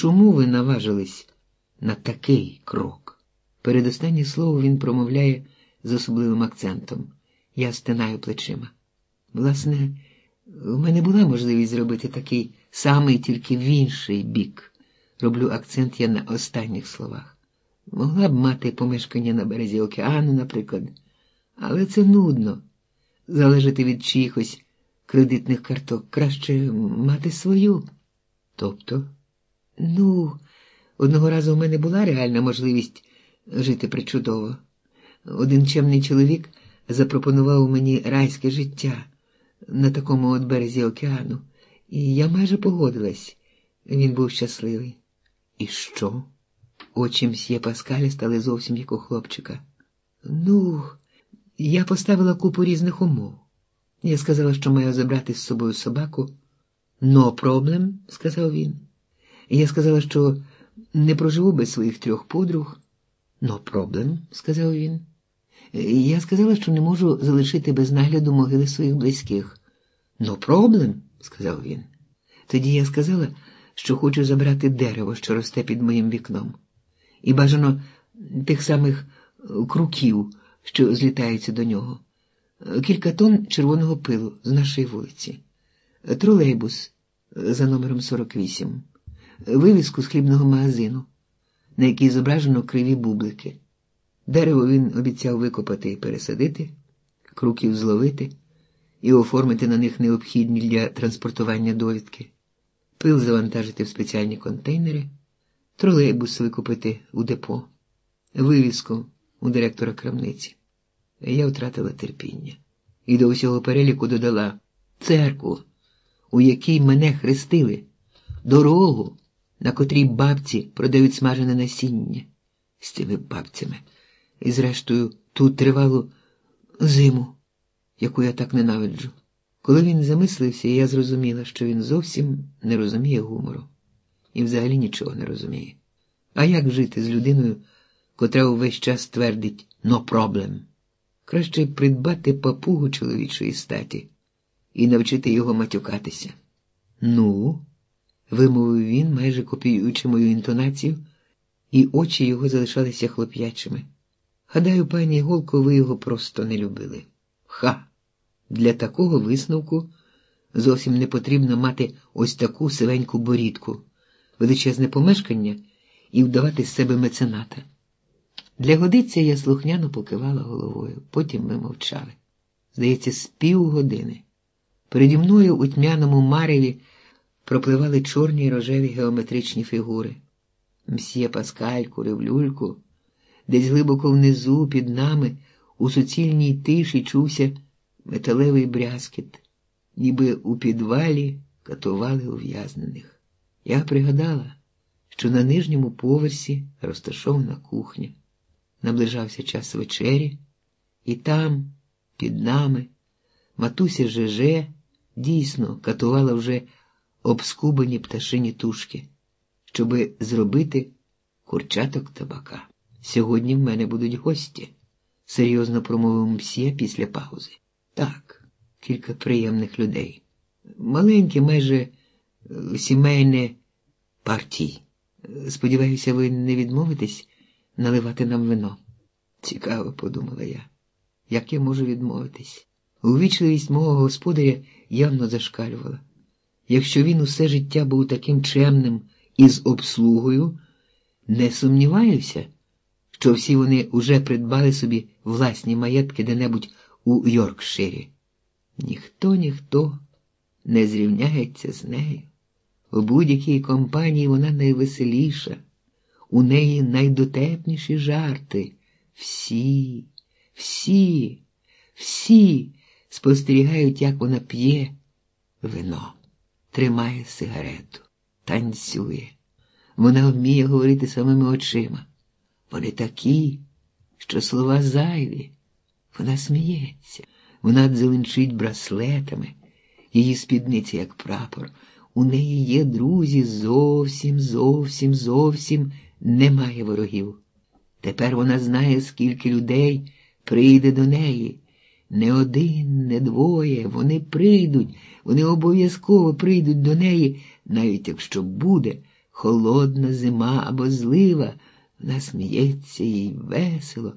чому ви наважились на такий крок? Передостаннє слово він промовляє з особливим акцентом. Я стинаю плечима. Власне, у мене була можливість зробити такий самий тільки в інший бік. Роблю акцент я на останніх словах. Могла б мати помешкання на березі океану, наприклад, але це нудно. Залежати від чиїхось кредитних карток краще мати свою. Тобто, ну, одного разу у мене була реальна можливість жити причудово. Один чемний чоловік запропонував мені райське життя на такому от березі океану, і я майже погодилась. Він був щасливий. І що? Очі мсьє Паскаля стали зовсім як у хлопчика. Ну, я поставила купу різних умов. Я сказала, що маю забрати з собою собаку. Но проблем, сказав він. Я сказала, що не проживу без своїх трьох подруг. Но проблем, сказав він. Я сказала, що не можу залишити без нагляду могили своїх близьких. Но проблем, сказав він. Тоді я сказала, що хочу забрати дерево, що росте під моїм вікном, і бажано тих самих круків, що злітаються до нього, кілька тонн червоного пилу з нашої вулиці, тролейбус за номером 48, вивіску з хлібного магазину, на якій зображено криві бублики. Дерево він обіцяв викопати і пересадити, круків зловити і оформити на них необхідні для транспортування довідки, пил завантажити в спеціальні контейнери, тролейбус викупити у депо, вивіску у директора крамниці. Я втратила терпіння і до усього переліку додала церкву, у якій мене хрестили, дорогу, на котрій бабці продають смажене насіння з цими бабцями і, зрештою, ту тривалу зиму, яку я так ненавиджу. Коли він замислився, я зрозуміла, що він зовсім не розуміє гумору і взагалі нічого не розуміє. А як жити з людиною, котра увесь час твердить «но проблем»? Краще придбати папугу чоловічої статі і навчити його матюкатися. Ну, вимовив він, майже копіюючи мою інтонацію, і очі його залишалися хлоп'ячими. Гадаю, пані Голко, ви його просто не любили. Ха! Для такого висновку зовсім не потрібно мати ось таку сивеньку борідку, величезне помешкання і вдавати з себе мецената. Для годиця я слухняно покивала головою, потім ми мовчали. Здається, з півгодини. Переді мною у тьмяному мареві пропливали чорні й рожеві геометричні фігури. Мсьє Паскаль курив. Десь глибоко внизу, під нами, у суцільній тиші чувся металевий брязкіт, ніби у підвалі катували ув'язнених. Я пригадала, що на нижньому поверсі розташована кухня. Наближався час вечері, і там, під нами, матуся ЖЖ дійсно катувала вже обскубані пташині тушки, щоби зробити курчаток табака. Сьогодні в мене будуть гості, серйозно промовив мсьє після паузи. Так, кілька приємних людей. Маленьке, майже е, сімейне партій. Сподіваюся, ви не відмовитесь наливати нам вино. Цікаво, подумала я. Як я можу відмовитись? Увічливість мого господаря явно зашкалювала. Якщо він усе життя був таким чемним і з обслугою, не сумніваюся що всі вони уже придбали собі власні маєтки де-небудь у Йоркширі. Ніхто, ніхто не зрівняється з нею. У будь-якій компанії вона найвеселіша, у неї найдотепніші жарти. Всі, всі, всі спостерігають, як вона п'є вино, тримає сигарету, танцює. Вона вміє говорити самими очима. Вони такі, що слова зайві. Вона сміється, вона дзеленчить браслетами, її спідниця, як прапор. У неї є друзі, зовсім, зовсім, зовсім немає ворогів. Тепер вона знає, скільки людей прийде до неї. Не один, не двоє. Вони прийдуть, вони обов'язково прийдуть до неї, навіть якщо буде холодна зима або злива, вона сміється їй весело.